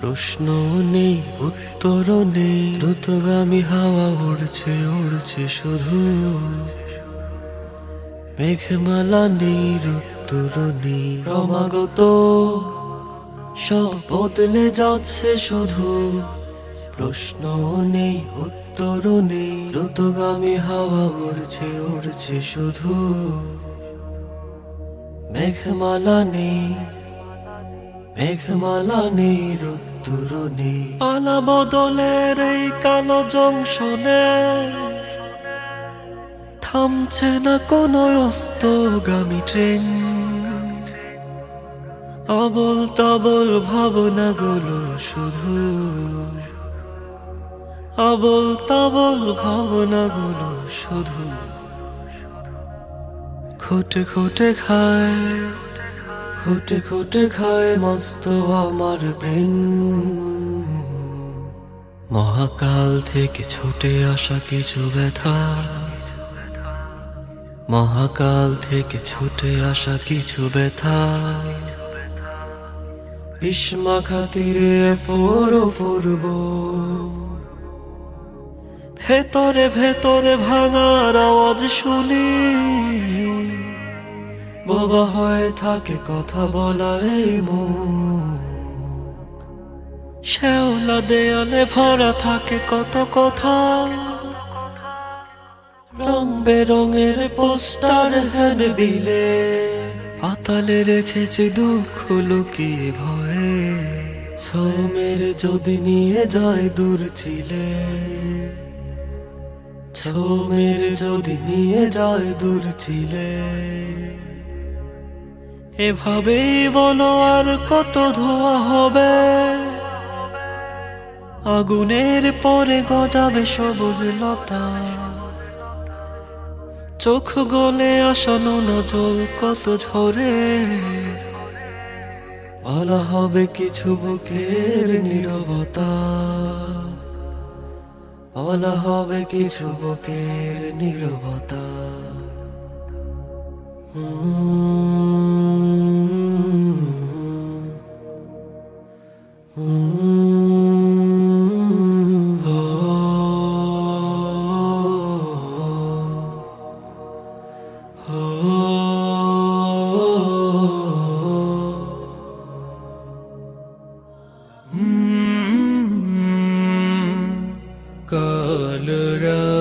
প্রশ্ন নেই উত্তর নেই। দ্রুতগামী হাওয়া উড়ছে উড়ছে শুধু। মেঘমালা নেই উত্তর নেই। ক্রমাগত সব বদলে যাচ্ছে শুধু। প্রশ্ন নেই উত্তর নেই। দ্রুতগামী হাওয়া উড়ছে উড়ছে শুধু। মেঘমালা নেই। মেঘমালা নেই রুদ্র নেই পালা বদলের এই কালো জংশনে থামছে না কোনো অস্তগামী ট্রেন। আবল তাবল ভাবনাগুলো শুধু আবল তাবল ভাবনাগুলো শুধু। খুটে খুটে খায় খুটে খুটে খায় মস্ত আমার প্রেম। মহাকাল থেকে ছুটে আসা কিছু ব্যথা। মহাকাল থেকে ছুটে আসা কিছু ব্যথা। বিস্মা খাতিরে ফোরো ফুরব। ভেতরে ভেতরে ভাঙার আওয়াজ শুনি। বাবা হয়ে থাকে কথা বলা এই শ্যাওলা দেয়ালে ভরা থাকে কত কথা। রং বেরঙের পোস্টার হ্যান্ড বিলে। পাতালে রেখেছে দুঃখ লুকিয়ে ভয়ে। সোমের যদি নিয়ে যায় দূর ছিলে ছোমের যদি নিয়ে যায় দূর ছিলে এভাবেই বলো আর কত ধোয়া হবে? আগুনের পরে গজাবে সবুজ লতা। চোখ গলে আসানো নজল কত ঝরে। বলা হবে কিছু বুকের নীরবতা। বলা হবে কিছু বুকের নিরবতা। নীরবতা কাল